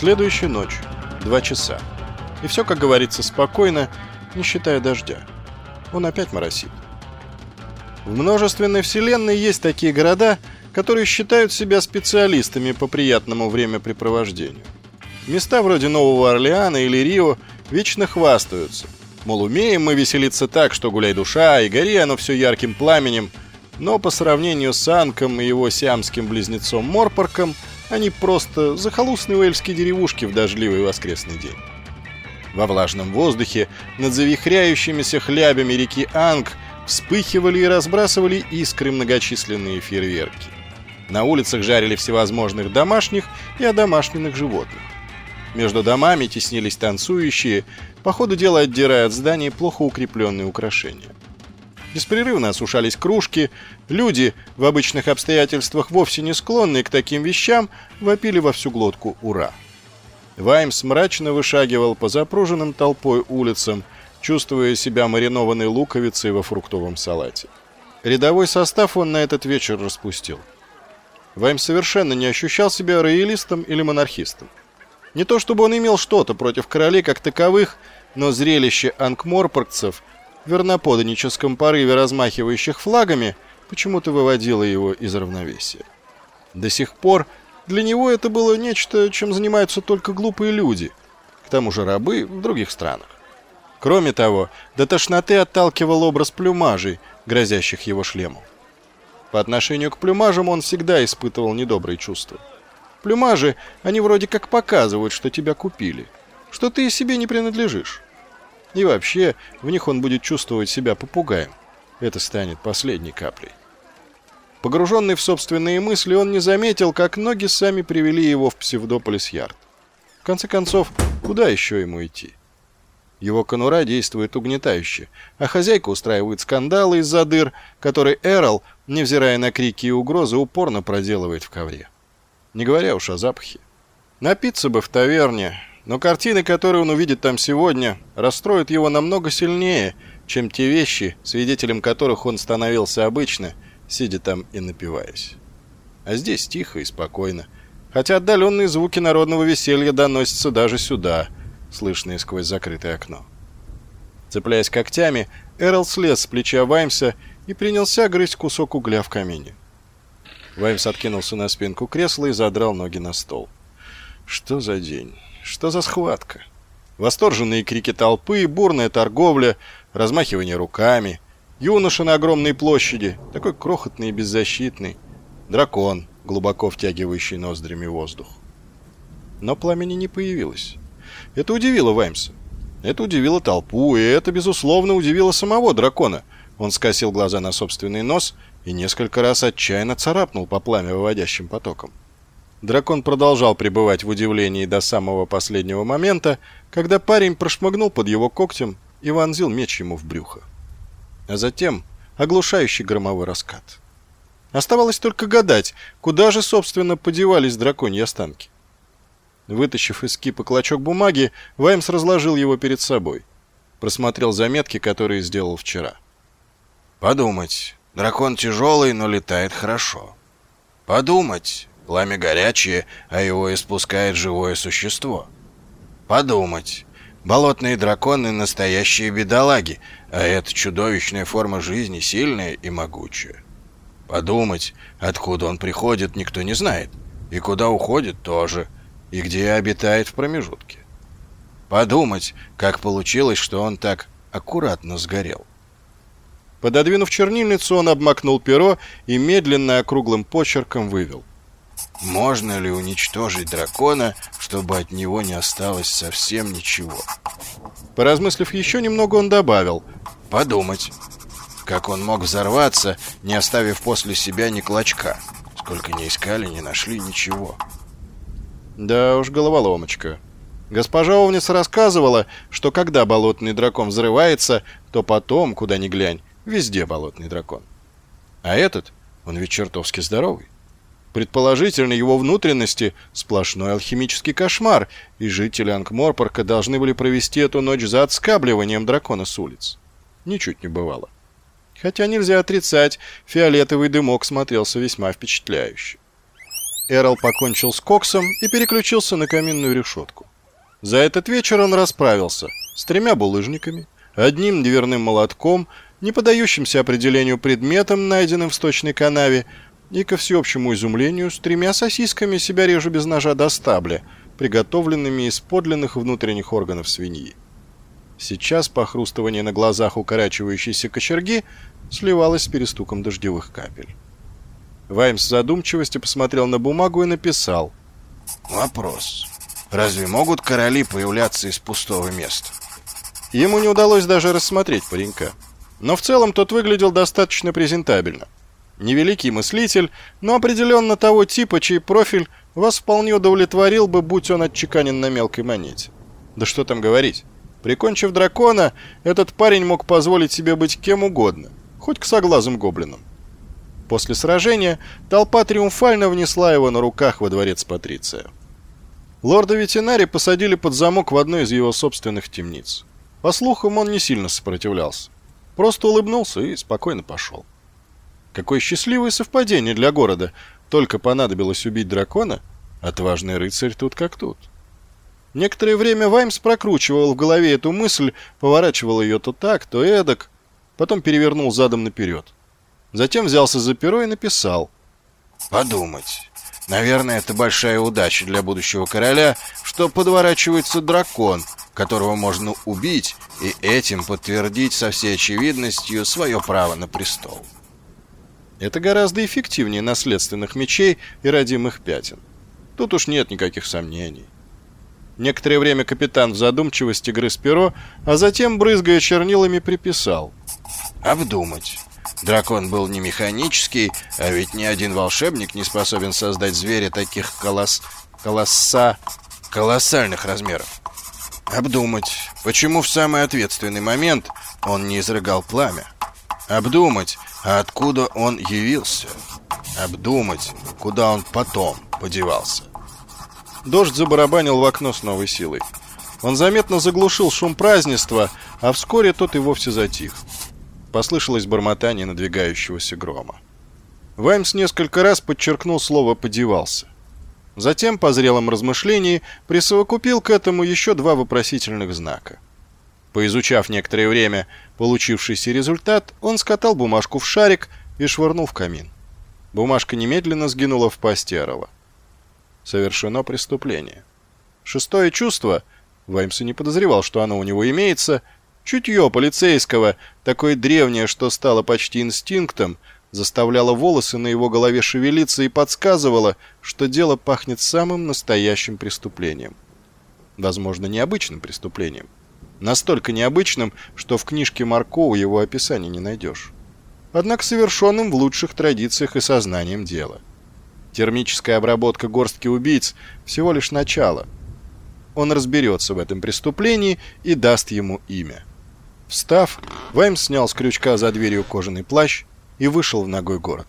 Следующая ночь. Два часа. И все, как говорится, спокойно, не считая дождя. Он опять моросит. В множественной вселенной есть такие города, которые считают себя специалистами по приятному времяпрепровождению. Места вроде Нового Орлеана или Рио вечно хвастаются. Мол, умеем мы веселиться так, что гуляй душа, и гори оно все ярким пламенем, но по сравнению с Анком и его сиамским близнецом Морпорком, они просто захолустные уэльские деревушки в дождливый воскресный день. Во влажном воздухе над завихряющимися хлябями реки Анг вспыхивали и разбрасывали искры многочисленные фейерверки. На улицах жарили всевозможных домашних и одомашненных животных. Между домами теснились танцующие, по ходу дела отдирая от зданий плохо укрепленные украшения. Беспрерывно осушались кружки, люди, в обычных обстоятельствах вовсе не склонные к таким вещам, вопили во всю глотку «Ура!». Ваймс мрачно вышагивал по запруженным толпой улицам, чувствуя себя маринованной луковицей во фруктовом салате. Рядовой состав он на этот вечер распустил. Ваймс совершенно не ощущал себя роялистом или монархистом. Не то чтобы он имел что-то против королей как таковых, но зрелище анкморпоргцев в верноподаническом порыве размахивающих флагами почему-то выводило его из равновесия. До сих пор для него это было нечто, чем занимаются только глупые люди, к тому же рабы в других странах. Кроме того, до тошноты отталкивал образ плюмажей, грозящих его шлему. По отношению к плюмажам он всегда испытывал недобрые чувства. Плюмажи, они вроде как показывают, что тебя купили, что ты себе не принадлежишь. И вообще, в них он будет чувствовать себя попугаем. Это станет последней каплей. Погруженный в собственные мысли, он не заметил, как ноги сами привели его в Псевдополис-Ярд. В конце концов, куда еще ему идти? Его конура действует угнетающе, а хозяйка устраивает скандалы из-за дыр, которые Эрл, невзирая на крики и угрозы, упорно проделывает в ковре. Не говоря уж о запахе. Напиться бы в таверне, но картины, которые он увидит там сегодня, расстроят его намного сильнее, чем те вещи, свидетелем которых он становился обычно – сидя там и напиваясь. А здесь тихо и спокойно, хотя отдаленные звуки народного веселья доносятся даже сюда, слышные сквозь закрытое окно. Цепляясь когтями, Эрл слез с плеча Ваймса и принялся грызть кусок угля в камине. Ваймс откинулся на спинку кресла и задрал ноги на стол. Что за день? Что за схватка? Восторженные крики толпы, бурная торговля, размахивание руками — Юноша на огромной площади, такой крохотный и беззащитный. Дракон, глубоко втягивающий ноздрями воздух. Но пламени не появилось. Это удивило Ваймса. Это удивило толпу, и это, безусловно, удивило самого дракона. Он скосил глаза на собственный нос и несколько раз отчаянно царапнул по пламя выводящим потоком. Дракон продолжал пребывать в удивлении до самого последнего момента, когда парень прошмыгнул под его когтем и вонзил меч ему в брюхо а затем оглушающий громовой раскат. Оставалось только гадать, куда же, собственно, подевались драконьи останки. Вытащив из кипа клочок бумаги, Ваймс разложил его перед собой. Просмотрел заметки, которые сделал вчера. Подумать. Дракон тяжелый, но летает хорошо. Подумать. Пламя горячее, а его испускает живое существо. Подумать. Болотные драконы — настоящие бедолаги, а эта чудовищная форма жизни сильная и могучая. Подумать, откуда он приходит, никто не знает, и куда уходит тоже, и где обитает в промежутке. Подумать, как получилось, что он так аккуратно сгорел. Пододвинув чернильницу, он обмакнул перо и медленно округлым почерком вывел. Можно ли уничтожить дракона, чтобы от него не осталось совсем ничего? Поразмыслив еще немного, он добавил. Подумать. Как он мог взорваться, не оставив после себя ни клочка? Сколько не искали, не нашли ничего. Да уж, головоломочка. Госпожа Овниц рассказывала, что когда болотный дракон взрывается, то потом, куда ни глянь, везде болотный дракон. А этот, он ведь чертовски здоровый. Предположительно, его внутренности – сплошной алхимический кошмар, и жители Ангморпорка должны были провести эту ночь за отскабливанием дракона с улиц. Ничуть не бывало. Хотя нельзя отрицать, фиолетовый дымок смотрелся весьма впечатляюще. Эрл покончил с коксом и переключился на каминную решетку. За этот вечер он расправился с тремя булыжниками, одним дверным молотком, не поддающимся определению предметом, найденным в сточной канаве, и, ко всеобщему изумлению, с тремя сосисками себя режу без ножа до стабля, приготовленными из подлинных внутренних органов свиньи. Сейчас похрустывание на глазах укорачивающейся кочерги сливалось с перестуком дождевых капель. Ваймс в задумчивости посмотрел на бумагу и написал. «Вопрос. Разве могут короли появляться из пустого места?» Ему не удалось даже рассмотреть паренька. Но в целом тот выглядел достаточно презентабельно. Невеликий мыслитель, но определенно того типа, чей профиль вас вполне удовлетворил бы, будь он отчеканен на мелкой монете. Да что там говорить. Прикончив дракона, этот парень мог позволить себе быть кем угодно, хоть к соглазым гоблинам. После сражения толпа триумфально внесла его на руках во дворец Патриция. Лорда Ветенари посадили под замок в одной из его собственных темниц. По слухам, он не сильно сопротивлялся. Просто улыбнулся и спокойно пошел. Какое счастливое совпадение для города. Только понадобилось убить дракона, отважный рыцарь тут как тут. Некоторое время Ваймс прокручивал в голове эту мысль, поворачивал ее то так, то эдак, потом перевернул задом наперед. Затем взялся за перо и написал. «Подумать. Наверное, это большая удача для будущего короля, что подворачивается дракон, которого можно убить и этим подтвердить со всей очевидностью свое право на престол». Это гораздо эффективнее наследственных мечей и родимых пятен. Тут уж нет никаких сомнений. Некоторое время капитан в задумчивости грыз перо, а затем, брызгая чернилами, приписал. «Обдумать. Дракон был не механический, а ведь ни один волшебник не способен создать зверя таких колосс... колосса... колоссальных размеров. Обдумать, почему в самый ответственный момент он не изрыгал пламя. Обдумать, а откуда он явился? Обдумать, куда он потом подевался. Дождь забарабанил в окно с новой силой. Он заметно заглушил шум празднества, а вскоре тот и вовсе затих. Послышалось бормотание надвигающегося грома. Ваймс несколько раз подчеркнул слово «подевался». Затем, по зрелом размышлении, присовокупил к этому еще два вопросительных знака – Поизучав некоторое время получившийся результат, он скатал бумажку в шарик и швырнул в камин. Бумажка немедленно сгинула в пасти орла. Совершено преступление. Шестое чувство, Ваймс не подозревал, что оно у него имеется, чутье полицейского, такое древнее, что стало почти инстинктом, заставляло волосы на его голове шевелиться и подсказывало, что дело пахнет самым настоящим преступлением. Возможно, необычным преступлением. Настолько необычным, что в книжке Маркова его описания не найдешь. Однако совершенным в лучших традициях и сознанием дела. Термическая обработка горстки убийц – всего лишь начало. Он разберется в этом преступлении и даст ему имя. Встав, Ваймс снял с крючка за дверью кожаный плащ и вышел в ногой город.